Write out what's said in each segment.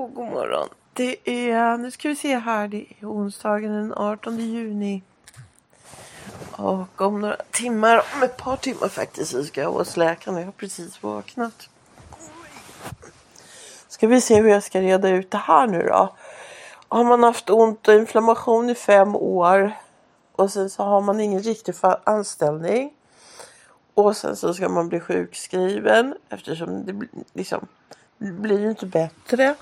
och god morgon. Det är, nu ska vi se här, det är onsdagen den 18 juni. Och om några timmar, om ett par timmar faktiskt, så ska jag hos läkaren. Jag har precis vaknat. Ska vi se hur jag ska reda ut det här nu då. Har man haft ont och inflammation i fem år och sen så har man ingen riktig anställning. Och sen så ska man bli sjukskriven eftersom det liksom det blir ju inte bättre.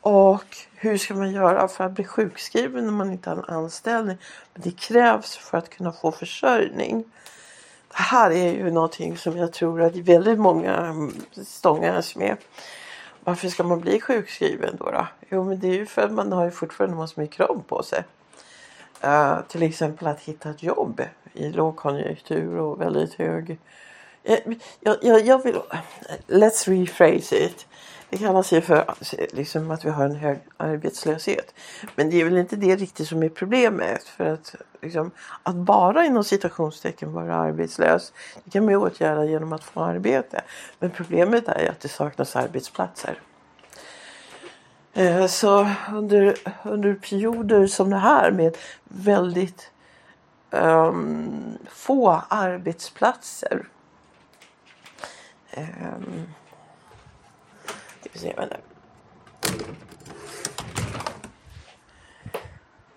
Och hur ska man göra för att bli sjukskriven när man inte har en anställning? Men det krävs för att kunna få försörjning. Det här är ju någonting som jag tror att väldigt många stångas med. Varför ska man bli sjukskriven då? då? Jo men det är ju för att man har ju fortfarande massor med krav på sig. Uh, till exempel att hitta ett jobb i lågkonjunktur och väldigt hög... Eh, jag, jag, jag vill... Let's rephrase it. Det kallas ju för liksom, att vi har en hög arbetslöshet. Men det är väl inte det riktigt som är problemet. För att, liksom, att bara inom citationstecken vara arbetslös det kan man ju åtgärda genom att få arbete. Men problemet är att det saknas arbetsplatser. Eh, så under, under perioder som det här med väldigt um, få arbetsplatser um, ska se, vänta.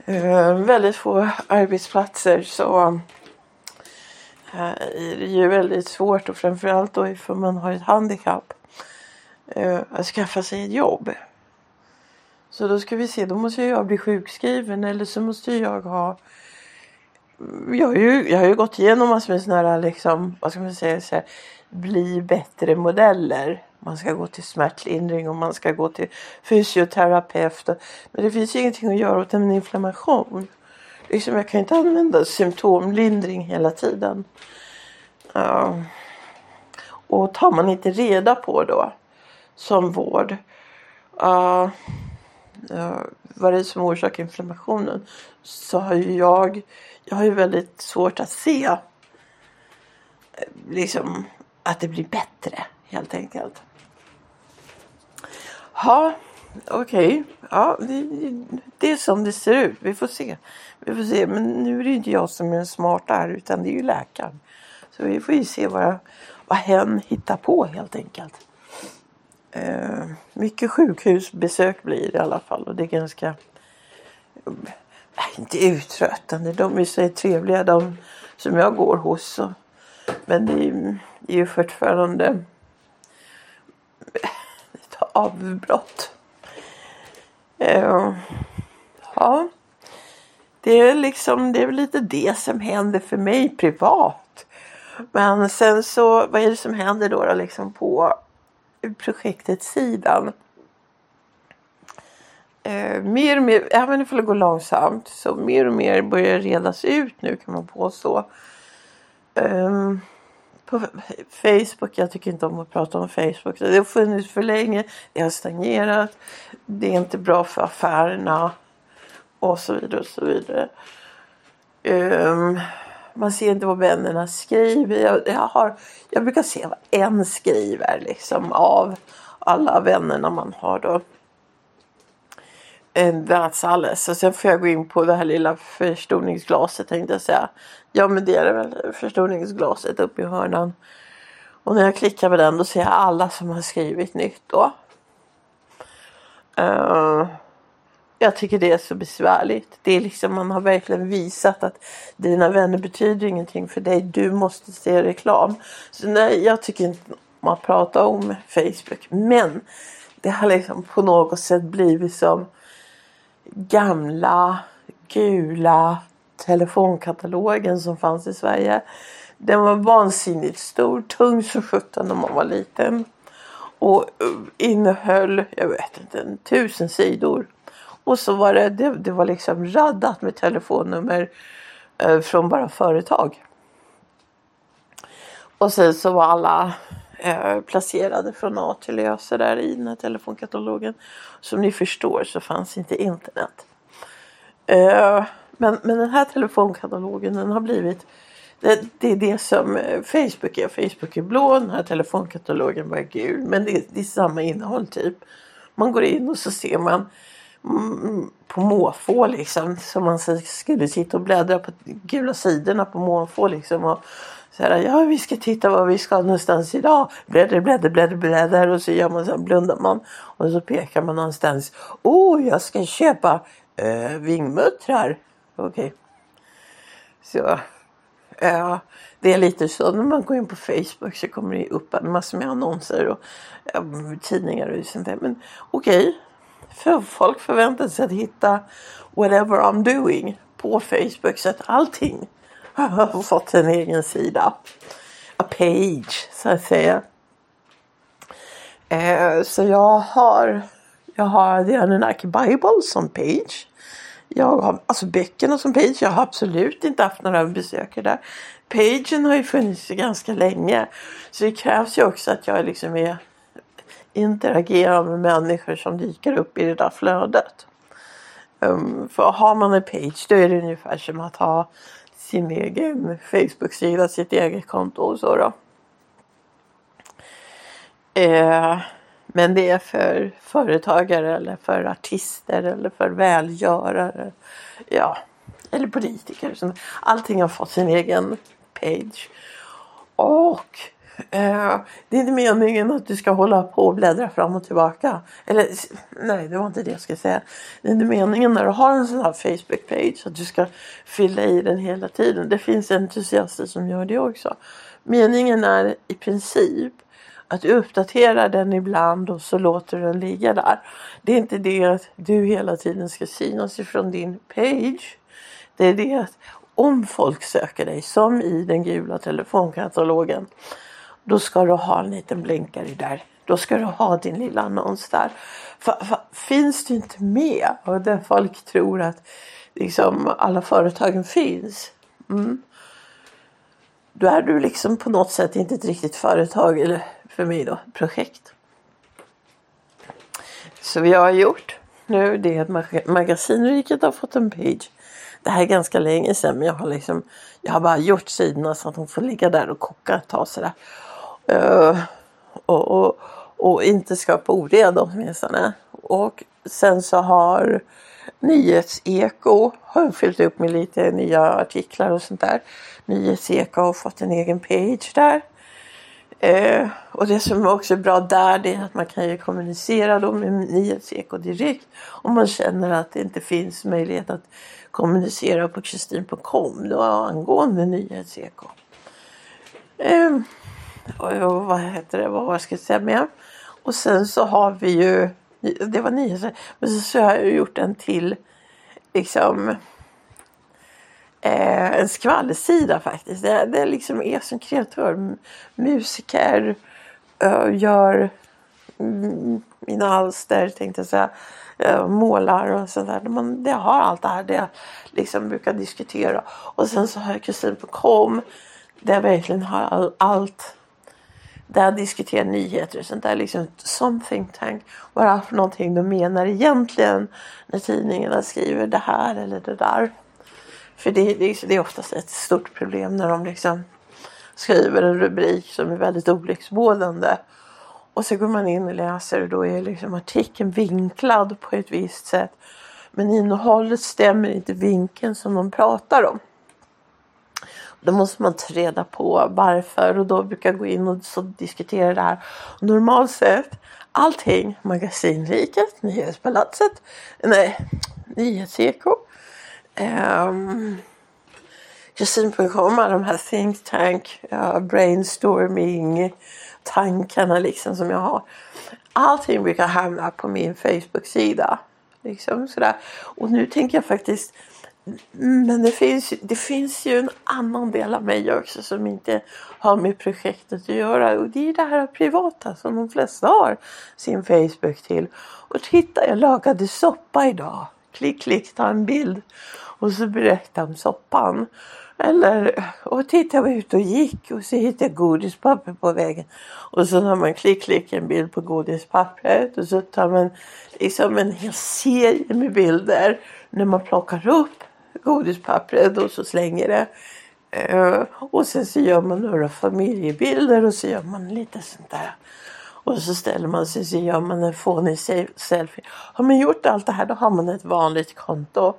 Uh, väldigt få arbetsplatser så uh, är det ju väldigt svårt och framförallt då ifall man har ett handikapp uh, att skaffa sig ett jobb. Så då ska vi se, då måste jag bli sjukskriven eller så måste jag ha mm, jag har ju, jag har ju gått igenom massor med sådana här liksom, vad ska man säga, så här, bli bättre modeller. Man ska gå till smärtlindring och man ska gå till fysioterapeut. Men det finns ju ingenting att göra åt en inflammation. Liksom jag kan inte använda symptomlindring hela tiden. Uh, och tar man inte reda på då som vård uh, uh, vad det är som orsakar inflammationen så har ju jag, jag har ju väldigt svårt att se eh, liksom att det blir bättre helt enkelt. Ja, okej. Okay. Ja, det, det, är som det ser ut. Vi får se. Vi får se. Men nu är det inte jag som är den smarta här utan det är ju läkaren. Så vi får ju se vad, vad hen hittar på helt enkelt. Eh, mycket sjukhusbesök blir det i alla fall och det är ganska uh, inte uttröttande. De är så trevliga de som jag går hos. Men det är, det är ju fortfarande avbrott. Uh, ja, det är liksom det är väl lite det som händer för mig privat. Men sen så vad är det som händer då, då liksom på projektets sidan? Uh, eh, mer och mer, även om det går långsamt, så mer och mer börjar redas ut nu kan man påstå. Um, på Facebook. Jag tycker inte om att prata om Facebook. Det har funnits för länge. Det har stagnerat. Det är inte bra för affärerna. Och så vidare och så vidare. Um, man ser inte vad vännerna skriver. Jag, jag, har, jag brukar se vad en skriver liksom av alla vännerna man har då. That's alles. Och sen får jag gå in på det här lilla förstoringsglaset tänkte jag säga. Ja men det är det väl förstoringsglaset uppe i hörnan. Och när jag klickar på den då ser jag alla som har skrivit nytt då. Uh, jag tycker det är så besvärligt. Det är liksom man har verkligen visat att dina vänner betyder ingenting för dig. Du måste se reklam. Så nej, jag tycker inte om att prata om Facebook. Men det har liksom på något sätt blivit som gamla gula telefonkatalogen som fanns i Sverige. Den var vansinnigt stor, tung som sjutton när man var liten. Och eh, innehöll, jag vet inte, tusen sidor. Och så var det, det, det var liksom raddat med telefonnummer eh, från bara företag. Och sen så var alla eh, placerade från A till Ö där i den här telefonkatalogen. Som ni förstår så fanns inte internet. Eh, men, men den här telefonkatalogen den har blivit det, det är det som eh, Facebook är. Facebook är blå, den här telefonkatalogen var gul. Men det, det är samma innehåll typ. Man går in och så ser man mm, på måfå liksom. Som man skulle sitta och bläddra på gula sidorna på måfå liksom. Och så här, ja vi ska titta var vi ska någonstans idag. Bläddra, bläddra, bläddra, bläddra. Och så gör man så här, blundar man. Och så pekar man någonstans. Åh, oh, jag ska köpa eh, vingmuttrar. Okej. Okay. Så. Ja, det är lite så när man går in på Facebook så kommer det upp en massa med annonser och ja, tidningar och sånt där. Men okej, okay. för folk förväntar sig att hitta whatever I'm doing på Facebook så att allting har fått en egen sida. A page så att säga. Eh, så jag har jag har The Anunnaki Bible som page. Jag har alltså böckerna som page. Jag har absolut inte haft några besökare där. Pagen har ju funnits ganska länge. Så det krävs ju också att jag liksom är interagerar med människor som dyker upp i det där flödet. Um, för har man en page då är det ungefär som att ha sin egen Facebook-sida, sitt eget konto och så då. Eh, men det är för företagare eller för artister eller för välgörare. Ja, eller politiker. Allting har fått sin egen page. Och Eh, det är inte meningen att du ska hålla på och bläddra fram och tillbaka. Eller nej, det var inte det jag skulle säga. Det är inte meningen när du har en sån här Facebook-page att du ska fylla i den hela tiden. Det finns entusiaster som gör det också. Meningen är i princip att du uppdaterar den ibland och så låter du den ligga där. Det är inte det att du hela tiden ska synas ifrån din page. Det är det att om folk söker dig som i den gula telefonkatalogen då ska du ha en liten blinkare där. Då ska du ha din lilla annons där. För, för, finns du inte med och där folk tror att liksom alla företagen finns. Mm, då är du liksom på något sätt inte ett riktigt företag eller för mig då projekt. Så vi har gjort nu det är att Magasinriket har fått en page. Det här är ganska länge sedan men jag har liksom jag har bara gjort sidorna så att de får ligga där och koka ett tag sådär. Eh, och, och, och, inte skapa oreda åtminstone. Och sen så har Nyhetseko har fyllt upp med lite nya artiklar och sånt där. Nyhetseko har fått en egen page där. Eh, och det som också är bra där det är att man kan ju kommunicera då med Nyhetseko direkt om man känner att det inte finns möjlighet att kommunicera på kristin.com då angående Nyhetseko. Eh, och, och, vad heter det, vad ska jag säga mer? Och sen så har vi ju, det var nyheter, men så har jag gjort en till liksom eh, en skvallersida faktiskt. Det, det liksom är som kreatör, musiker, uh, gör mm, mina alster tänkte jag säga. Uh, målar och sådär. Man, det har allt det här det jag liksom brukar diskutera. Och sen så har jag kusin.com där jag verkligen har all, allt där diskuterar nyheter och sånt där. Liksom something tank. Vad det är för någonting de menar egentligen när tidningarna skriver det här eller det där. För det, det, det är oftast ett stort problem när de liksom skriver en rubrik som är väldigt olycksbådande. Och så går man in och läser och då är liksom artikeln vinklad på ett visst sätt. Men innehållet stämmer inte vinkeln som de pratar om. Då måste man ta reda på varför och då brukar jag gå in och så diskutera det här. normalt sett allting, Magasinriket, Nyhetspalatset, nej, Nyhetseko, Um, ehm, Kristin.com, de här think tank, uh, brainstorming tankarna liksom som jag har. Allting brukar hamna på min Facebook-sida. Liksom sådär. Och nu tänker jag faktiskt Mm, men det finns, det finns ju en annan del av mig också som inte har med projektet att göra. Och det är det här privata som de flesta har sin Facebook till. Och titta, jag lagade soppa idag. Klick, klick, ta en bild och så berätta om soppan. Eller, och titta, jag var ute och gick och så hittade jag godispapper på vägen. Och så har man klick, klick en bild på godispappret och så tar man liksom en hel serie med bilder när man plockar upp godispappret och så slänger det. Eh, och sen så gör man några familjebilder och så gör man lite sånt där. Och så ställer man sig så gör man en fånig selfie. Har man gjort allt det här då har man ett vanligt konto.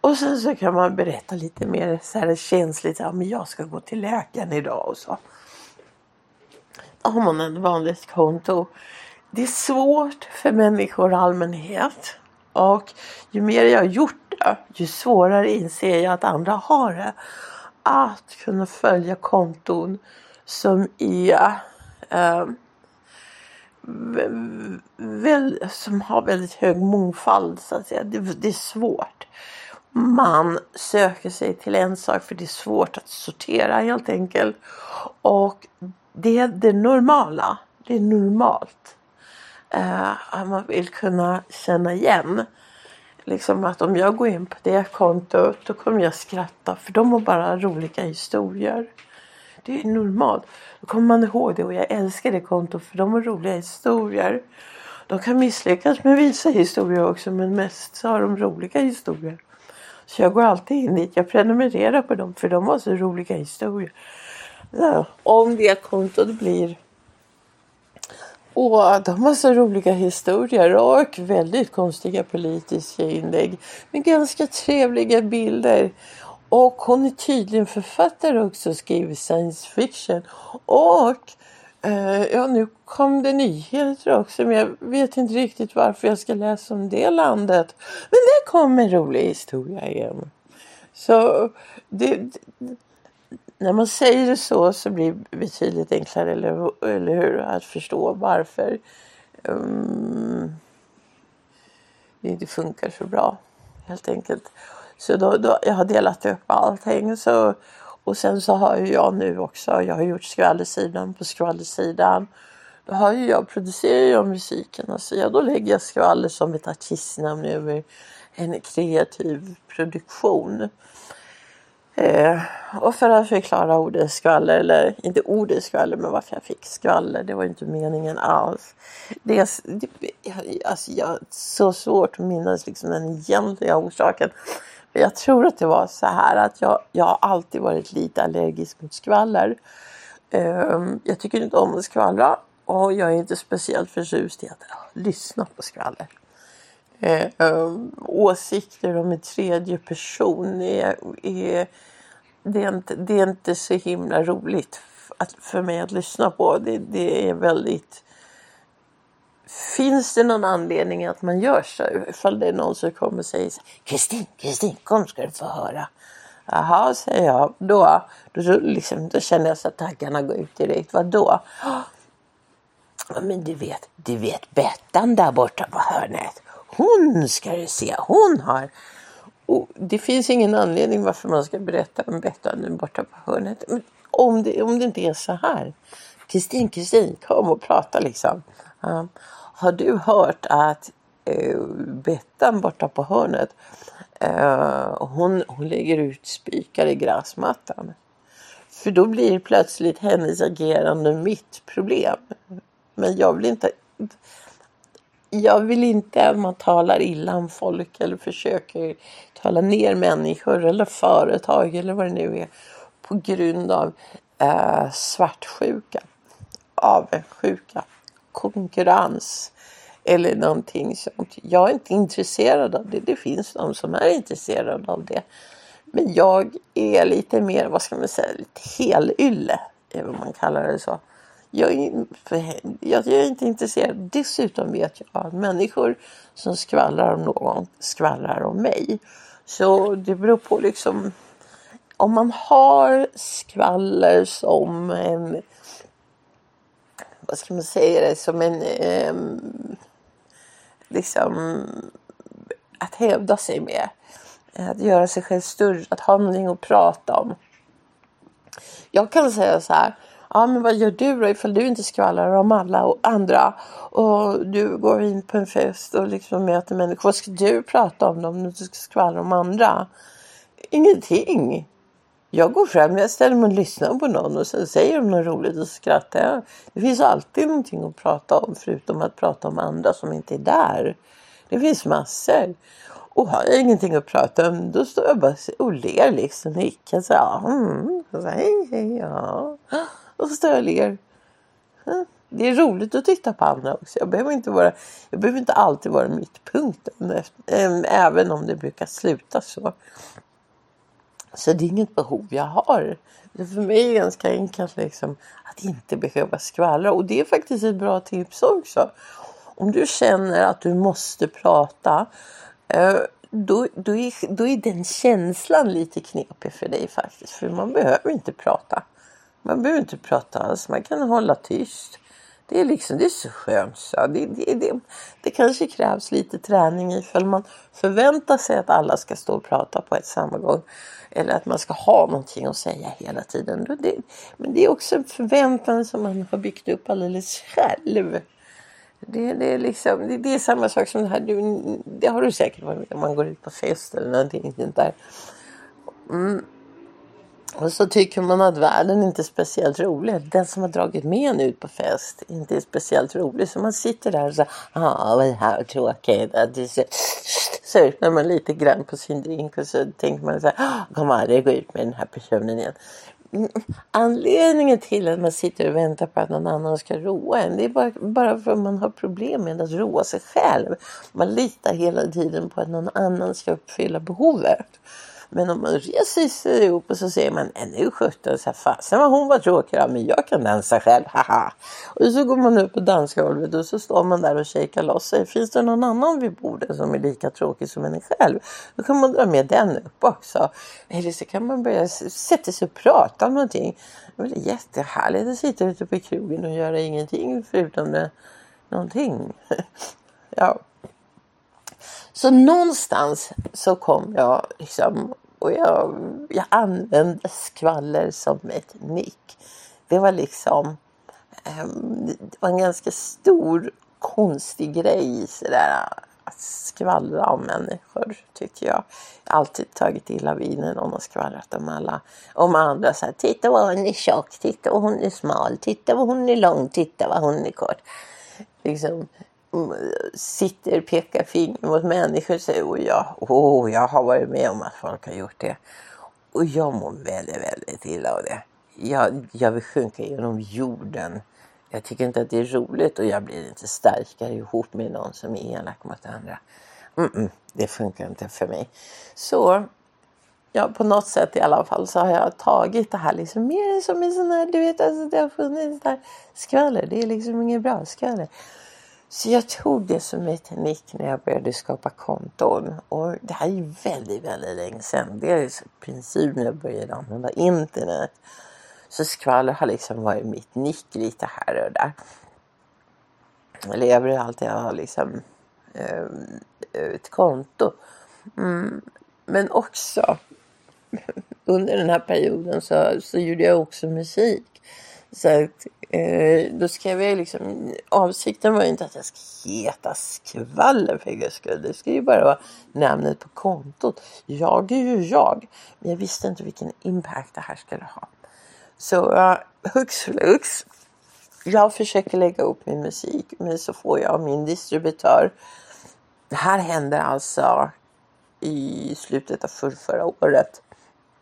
Och sen så kan man berätta lite mer så här känsligt. Ja, men jag ska gå till läkaren idag och så. Då har man ett vanligt konto. Det är svårt för människor i allmänhet. Och ju mer jag har gjort det, ju svårare inser jag att andra har det. Att kunna följa konton som är eh, väl, som har väldigt hög mångfald så att säga. Det, det, är svårt. Man söker sig till en sak för det är svårt att sortera helt enkelt. Och det är det normala. Det är normalt eh, man vill kunna känna igen. Liksom att om jag går in på det kontot då kommer jag skratta för de har bara roliga historier. Det är normalt. Då kommer man ihåg det och jag älskar det kontot för de har roliga historier. De kan misslyckas med vissa historier också men mest så har de roliga historier. Så jag går alltid in dit. Jag prenumererar på dem för de har så roliga historier. Ja, om det kontot blir och de har så roliga historier och väldigt konstiga politiska inlägg. Men ganska trevliga bilder. Och hon är tydligen författare också och skriver science fiction. Och eh, ja, nu kom det nyheter också men jag vet inte riktigt varför jag ska läsa om det landet. Men det kom en rolig historia igen. Så det, när man säger det så så blir det betydligt enklare, eller, eller hur, att förstå varför um, det inte funkar så bra. Helt enkelt. Så då, då, jag har delat upp allting. Så, och sen så har ju jag nu också, jag har gjort skvallersidan på skvallersidan. Då har ju jag, producerar jag musiken. och så ja, då lägger jag skvaller som ett artistnamn över en kreativ produktion. Eh, och för att förklara ordet skvaller, eller inte ordet skvaller men varför jag fick skvaller, det var inte meningen alls. Det är, det, alltså jag så svårt att minnas liksom den egentliga orsaken. Men Jag tror att det var så här att jag, jag har alltid varit lite allergisk mot skvaller. Eh, jag tycker inte om att skvallra och jag är inte speciellt förtjust i att lyssna på skvaller. Eh, um, åsikter om en tredje person är, är, det, är inte, det är inte så himla roligt att, för mig att lyssna på. Det, det är väldigt... Finns det någon anledning att man gör så? Ifall det är någon som kommer och säger Kristin, Kristin, kom ska du få höra. Jaha, säger jag. Då, då, liksom, då känner jag så att taggarna går ut direkt. Vadå? Ja. Men du vet, du vet Bettan där borta på hörnet. Hon ska du se, hon har... Och det finns ingen anledning varför man ska berätta om Bettan nu borta på hörnet. Men om det, om det inte är så här. Kristin, Kristin, kom och prata liksom. Uh, har du hört att eh, uh, Bettan borta på hörnet uh, hon, hon lägger ut spikar i gräsmattan? För då blir plötsligt hennes agerande mitt problem. Men jag vill inte jag vill inte att man talar illa om folk eller försöker tala ner människor eller företag eller vad det nu är på grund av eh, svartsjuka, avundsjuka, konkurrens eller någonting sånt. Jag är inte intresserad av det. Det finns de som är intresserade av det. Men jag är lite mer, vad ska man säga, lite helylle, är vad man kallar det så. Jag är, jag är inte intresserad. Dessutom vet jag att människor som skvallrar om någon skvallrar om mig. Så det beror på liksom om man har skvaller som en vad ska man säga det, som en eh, liksom att hävda sig med. Att göra sig själv större, att ha någonting att prata om. Jag kan säga så här Ja men vad gör du då ifall du inte skvallrar om alla och andra och du går in på en fest och liksom möter människor. Vad ska du prata om om du inte ska skvallra om andra? Ingenting. Jag går fram, jag ställer mig och lyssnar på någon och sen säger de något roligt och skrattar jag. Det finns alltid någonting att prata om förutom att prata om andra som inte är där. Det finns massor. Och har jag ingenting att prata om då står jag bara och ler liksom. Nickar så, här. mm, så hej hej ja. Och så står jag och ler. det är roligt att titta på andra också. Jag behöver inte, vara, jag behöver inte alltid vara mittpunkten. Även om det brukar sluta så. Så det är inget behov jag har. För mig är det ganska enkelt liksom, att inte behöva skvallra. Och det är faktiskt ett bra tips också. Om du känner att du måste prata eh, då, då, är, då är den känslan lite knepig för dig faktiskt. För man behöver inte prata. Man behöver inte prata alls. Man kan hålla tyst. Det är liksom, det är så skönt. Så. Det, det, det, det kanske krävs lite träning ifall man förväntar sig att alla ska stå och prata på ett samma gång. Eller att man ska ha någonting att säga hela tiden. Det, men det är också en förväntan som man har byggt upp alldeles själv. Det, det, är liksom, det, det, är samma sak som det här. Du, det har du säkert varit med om man går ut på fest eller någonting sånt där. Mm. Och så tycker man att världen inte är speciellt rolig. Den som har dragit med en ut på fest inte är speciellt rolig. Så man sitter där och så ah vad det här tråkigt. Det så, så öppnar man lite grann på sin drink och så tänker man så här, kommer aldrig gå ut med den här personen igen. Mm, anledningen till att man sitter och väntar på att någon annan ska roa en, det är bara, bara för att man har problem med att roa sig själv. Man litar hela tiden på att någon annan ska uppfylla behovet. Men om man reser sig ihop och så säger man äh, nu sjutton, fasen vad hon var tråkig men jag kan dansa själv, haha. Och så går man upp på dansgolvet och så står man där och shakar loss sig. Finns det någon annan vid bordet som är lika tråkig som en själv? Då kan man dra med den upp också. Eller så kan man börja sätta sig och prata om någonting. Det är jättehärligt att sitta ute på krogen och göra ingenting förutom det, någonting. ja. Så någonstans så kom jag liksom och jag, jag använde skvaller som ett nick. Det var liksom ehm, det var en ganska stor konstig grej sådär att skvallra om människor tycker jag. Jag har alltid tagit illa vid när någon har skvallrat om alla. Om andra så här, titta vad hon är tjock, titta vad hon är smal, titta vad hon är lång, titta vad hon är kort. Liksom, sitter och pekar finger mot människor och säger oh jag, oh, jag har varit med om att folk har gjort det. Och jag mår väldigt, väldigt illa av det. Jag, jag vill sjunka genom jorden. Jag tycker inte att det är roligt och jag blir inte starkare ihop med någon som är elak mot andra. Mm -mm, det funkar inte för mig. Så ja, på något sätt i alla fall så har jag tagit det här liksom mer som en sån här, du vet, alltså det har funnits där skvaller. Det är liksom inget bra skvaller. Så jag tog det som ett nick när jag började skapa konton. Och det här är ju väldigt, väldigt länge sedan. Det är i princip när jag började använda internet. Så skvaller har liksom varit mitt nick lite här och där. Jag lever alltid ha liksom eh, ett konto. Mm. Men också under den här perioden så, så gjorde jag också musik. Så att, eh, då skrev jag liksom, avsikten var inte att jag ska heta skvaller för guds skull. Det ska ju bara vara namnet på kontot. Jag är ju jag. Men jag visste inte vilken impact det här skulle ha. Så uh, hux flux. Jag försöker lägga upp min musik men så får jag min distributör. Det här hände alltså i slutet av förra året.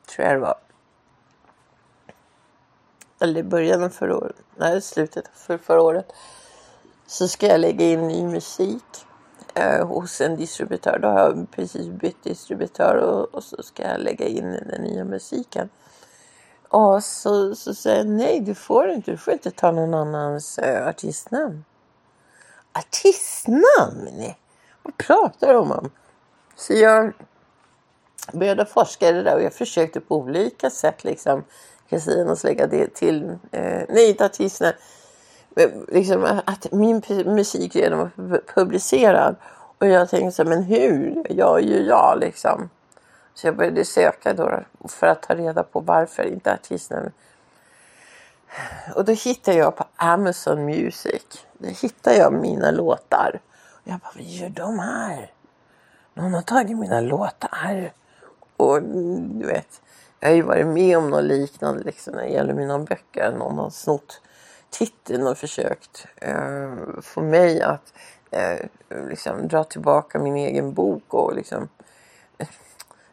Tror jag det var eller i början av förra året, nej slutet av för, förra året, så ska jag lägga in ny musik eh, hos en distributör. Då har jag precis bytt distributör och, och så ska jag lägga in den nya musiken. Och så, så säger jag nej, du får inte, du får inte ta någon annans eh, artistnamn. Artistnamn? Vad pratar du om? Så jag började forska i det där och jag försökte på olika sätt liksom Kristina lägga det till, eh, nej inte artisterna, liksom att min musik redan var publicerad. Och jag tänkte så men hur? Jag är ju jag liksom. Så jag började söka då för att ta reda på varför inte artisterna. Och då hittade jag på Amazon Music. Då hittade jag mina låtar. Och jag bara, vad gör de här? Någon har tagit mina låtar. Och du vet, jag har ju varit med om något liknande liksom, när det gäller mina böcker. Någon har snott titeln och försökt eh, få mig att eh, liksom, dra tillbaka min egen bok och liksom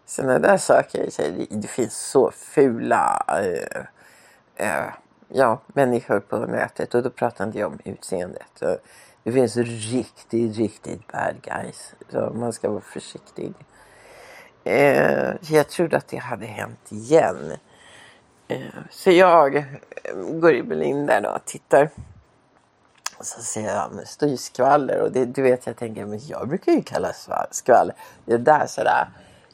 sådana där saker. Så det, det finns så fula eh, eh ja, människor på nätet och då pratar inte jag om utseendet. Det finns riktigt, riktigt bad guys. Så man ska vara försiktig. Eh, jag trodde att det hade hänt igen. Eh, så jag eh, går in där då och tittar. Och så ser jag, det står ju skvaller och det, du vet jag tänker, men jag brukar ju kalla skvaller. Det är där sådär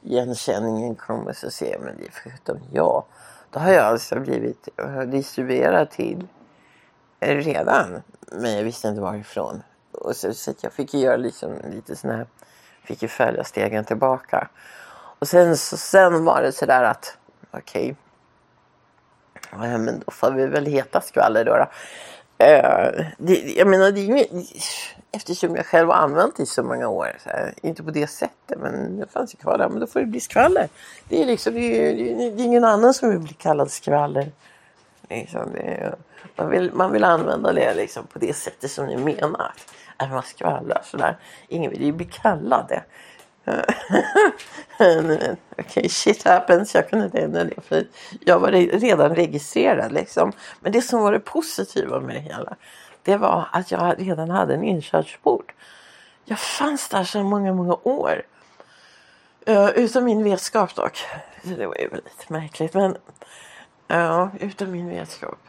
igenkänningen kommer så ser jag, men det är förutom jag. Då har jag alltså blivit distribuerad till eh, redan. Men jag visste inte varifrån. Och så, så jag fick göra liksom lite sån här, fick ju följa stegen tillbaka. Och sen, så, sen var det sådär att okej, okay, ja, men då får vi väl heta skvaller då. då. Uh, det, jag menar, det är inget, eftersom jag själv har använt det i så många år. Så här, inte på det sättet, men det fanns ju kvar där. Men då får det bli skvaller. Det är, liksom, det är, det är ingen annan som vill bli kallad skvaller. Liksom, är, man, vill, man vill använda det liksom, på det sättet som ni menar. Att man skvallrar sådär. Ingen vill ju bli kallad det. Okej, okay, shit happens. Jag kunde inte ändra det för jag var redan registrerad liksom. Men det som var det positiva med det hela det var att jag redan hade en inkörsport. Jag fanns där så många, många år. Eh, uh, utan min vetskap dock. Det var ju lite märkligt men ja, uh, utan min vetskap.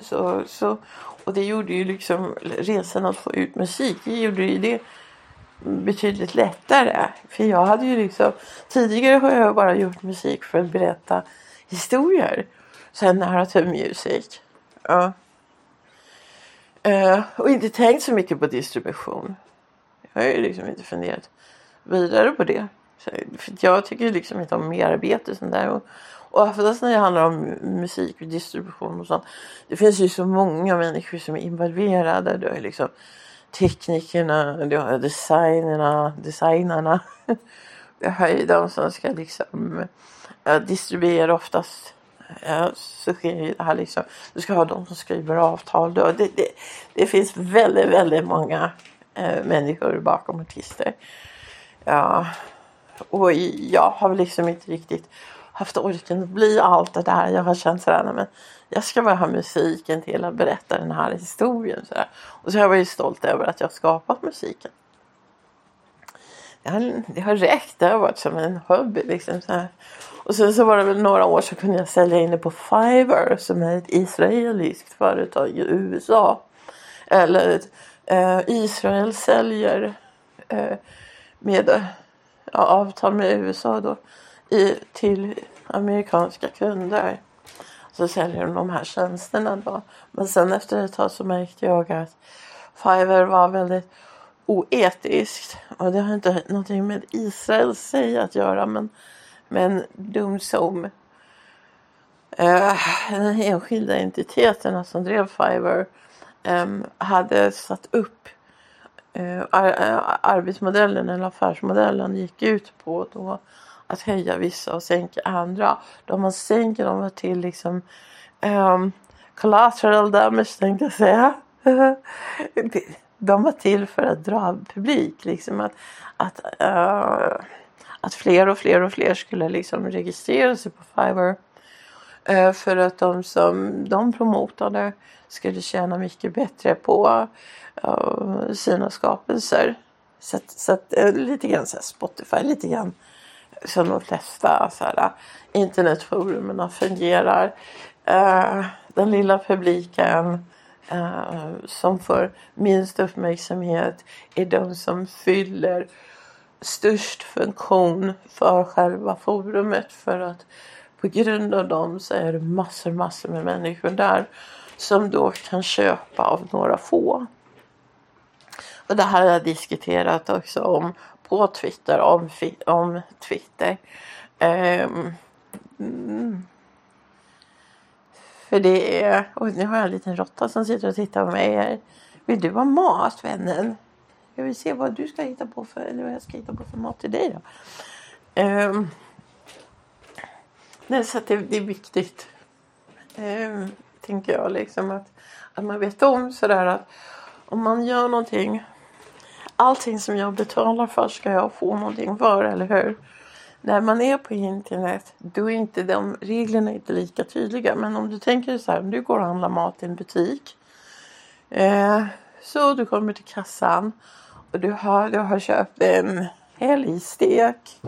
Så, så, och det gjorde ju liksom resan att få ut musik. Det gjorde ju det betydligt lättare. För jag hade ju liksom tidigare har jag bara gjort musik för att berätta historier. Sen narrative music. Ja. Uh, och inte tänkt så mycket på distribution. Jag har ju liksom inte funderat vidare på det. Så, för jag tycker liksom inte om merarbete sånt där. Och, och oftast när det handlar om musik och distribution och sånt. Det finns ju så många människor som är involverade. Du har liksom teknikerna, du har designerna, designarna. Du har ju de som ska liksom distribuera oftast ja, så sker det här liksom. Du ska ha de som skriver avtal. Det, det, det finns väldigt, väldigt många eh, människor bakom artister. Ja, och jag har liksom inte riktigt haft orken att bli allt det där. Jag har känt sådär, men jag ska bara ha musiken till att berätta den här historien. Sådär. Och så har jag varit stolt över att jag har skapat musiken. Det har, det har räckt, det har varit som en hobby. Liksom, Och sen så var det väl några år så kunde jag sälja in det på Fiverr som är ett israeliskt företag i USA. Eller eh, Israel säljer eh, med ja, avtal med USA då i, till amerikanska kunder. Så säljer de de här tjänsterna då. Men sen efter ett tag så märkte jag att Fiverr var väldigt oetiskt. Och det har inte någonting med Israel sig att göra men, men dum som eh, den enskilda entiteterna som drev Fiverr eh, hade satt upp eh, ar eh, arbetsmodellen eller affärsmodellen gick ut på då att höja vissa och sänka andra. De man sänker dem till liksom um, collateral damage tänkte jag säga. de var till för att dra publik. Liksom att, att, uh, att fler och fler och fler skulle liksom registrera sig på Fiverr. Uh, för att de som de promotade skulle tjäna mycket bättre på uh, sina skapelser. Så, att, så att, lite grann så Spotify, lite grann som de flesta så här, internetforumen fungerar. Eh, den lilla publiken eh, som får minst uppmärksamhet är de som fyller störst funktion för själva forumet för att på grund av dem så är det massor massor med människor där som då kan köpa av några få. Och det här har jag diskuterat också om på Twitter, om, om Twitter. Um, för det är... Oj, nu har jag en liten råtta som sitter och tittar på mig här. Vill du ha mat vännen? Jag vill se vad du ska hitta på för, eller vad jag ska hitta på för mat till dig då. Um, nej, så det, det, är viktigt. Um, tänker jag liksom att, att man vet om sådär att om man gör någonting. Allting som jag betalar för ska jag få någonting för, eller hur? när man är på internet då är inte de reglerna inte lika tydliga. Men om du tänker så här, om du går och handlar mat i en butik. Eh, så du kommer till kassan och du har, du har köpt en helgstek.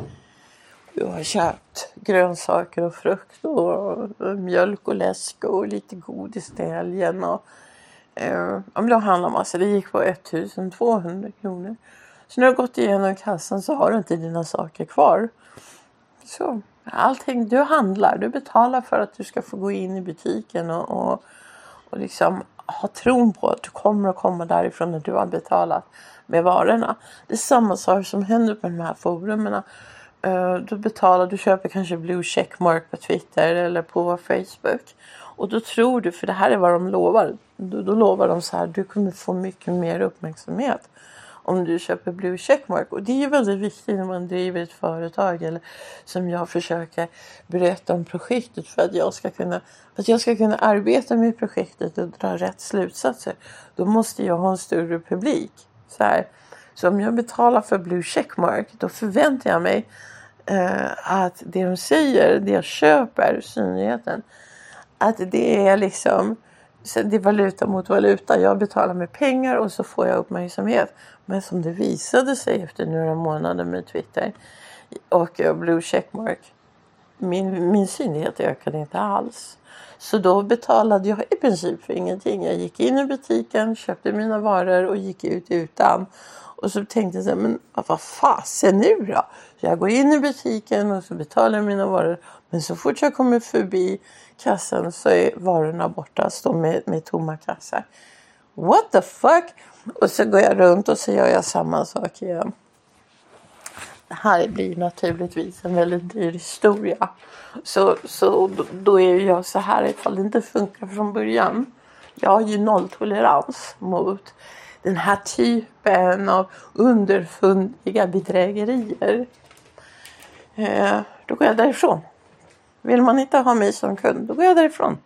Du har köpt grönsaker och frukt och, och mjölk och läsk och lite godis till helgen. Och, eh, om du handlar massa, alltså, det gick på 1200 kronor. Så när du har gått igenom kassan så har du inte dina saker kvar. Så allting du handlar, du betalar för att du ska få gå in i butiken och, och, och liksom ha tron på att du kommer att komma därifrån när du har betalat med varorna. Det är samma sak som händer på de här forumen. Uh, eh, du betalar, du köper kanske blue checkmark på Twitter eller på Facebook. Och då tror du, för det här är vad de lovar. Då, då lovar de så här, du kommer få mycket mer uppmärksamhet om du köper blue checkmark. Och det är ju väldigt viktigt när man driver ett företag eller som jag försöker berätta om projektet för att jag ska kunna, för att jag ska kunna arbeta med projektet och dra rätt slutsatser. Då måste jag ha en större publik. Så, här. så om jag betalar för blue checkmark då förväntar jag mig eh, att det de säger, det jag köper, synligheten, att det är liksom det är valuta mot valuta. Jag betalar med pengar och så får jag uppmärksamhet. Men som det visade sig efter några månader med Twitter och eh, Blue Checkmark. Min, min synlighet ökade inte alls. Så då betalade jag i princip för ingenting. Jag gick in i butiken, köpte mina varor och gick ut utan. Och så tänkte jag, men vad fasen nu då? Så jag går in i butiken och så betalar jag mina varor. Men så fort jag kommer förbi kassan så är varorna borta. Står med, med tomma kassar. What the fuck? Och så går jag runt och så gör jag samma sak igen. Det här blir naturligtvis en väldigt dyr historia. Så, så då är jag så här ifall det inte funkar från början. Jag har ju nolltolerans mot den här typen av underfundiga bedrägerier. Eh, då går jag därifrån. Vill man inte ha mig som kund, då går jag därifrån.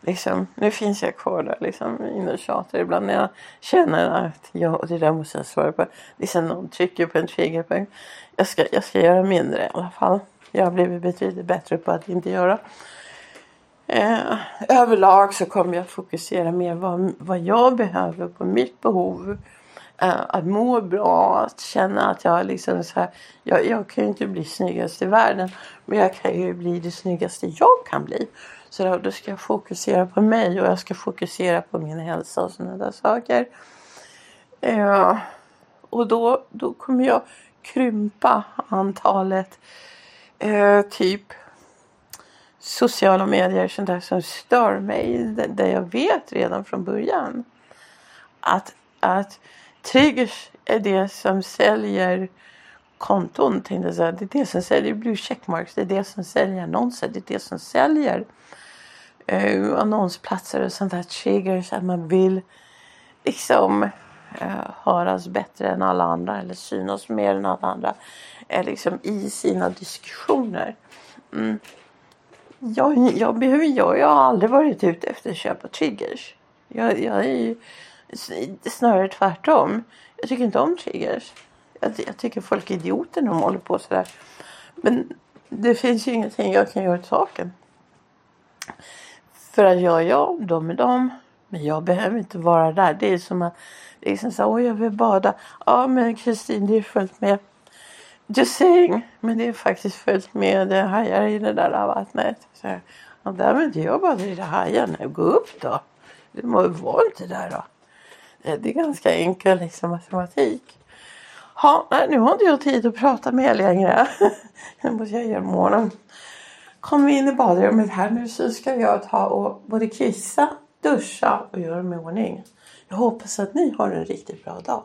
Liksom, nu finns jag kvar där liksom, inne och tjatar ibland när jag känner att ja, det där måste jag svara på. Liksom någon trycker på en triggerpunkt. Jag ska, jag ska göra mindre i alla fall. Jag har blivit betydligt bättre på att inte göra. Eh, överlag så kommer jag fokusera mer vad, vad jag behöver på mitt behov Eh, att må bra, att känna att jag liksom så här, jag, jag kan ju inte bli snyggast i världen men jag kan ju bli det snyggaste jag kan bli. Så då, då ska jag fokusera på mig och jag ska fokusera på min hälsa och sådana där saker. Eh, och då, då kommer jag krympa antalet eh, typ sociala medier sånt där som stör mig. Där jag vet redan från början att, att Triggers är det som säljer konton tänkte jag säga. Det är det som säljer blue checkmarks. Det är det som säljer annonser. Det är det som säljer eh, annonsplatser och sånt där. Triggers att man vill liksom eh, höras bättre än alla andra eller synas mer än alla andra. Eh, liksom i sina diskussioner. Mm. Jag, jag, behöver, jag, jag har aldrig varit ute efter att köpa triggers. Jag, jag är ju snarare tvärtom. Jag tycker inte om triggers. Jag, jag tycker folk är idioter när de håller på sådär. Men det finns ju ingenting jag kan göra åt saken. För att jag är jag, de är de. Men jag behöver inte vara där. Det är som att liksom så, åh jag vill bada. Ja men Kristin det är fullt med Just saying. Men det är faktiskt fullt med hajar i det där vattnet. Så, ja, där vill inte jag bada i det hajar. Gå upp då. Du må vara inte där då. Det är ganska enkel liksom, matematik. Ha, nej, nu har inte jag tid att prata med er längre. Nu måste jag göra morgon. Kommer vi in i badrummet här nu så ska jag ta och både kissa, duscha och göra mig i ordning. Jag hoppas att ni har en riktigt bra dag.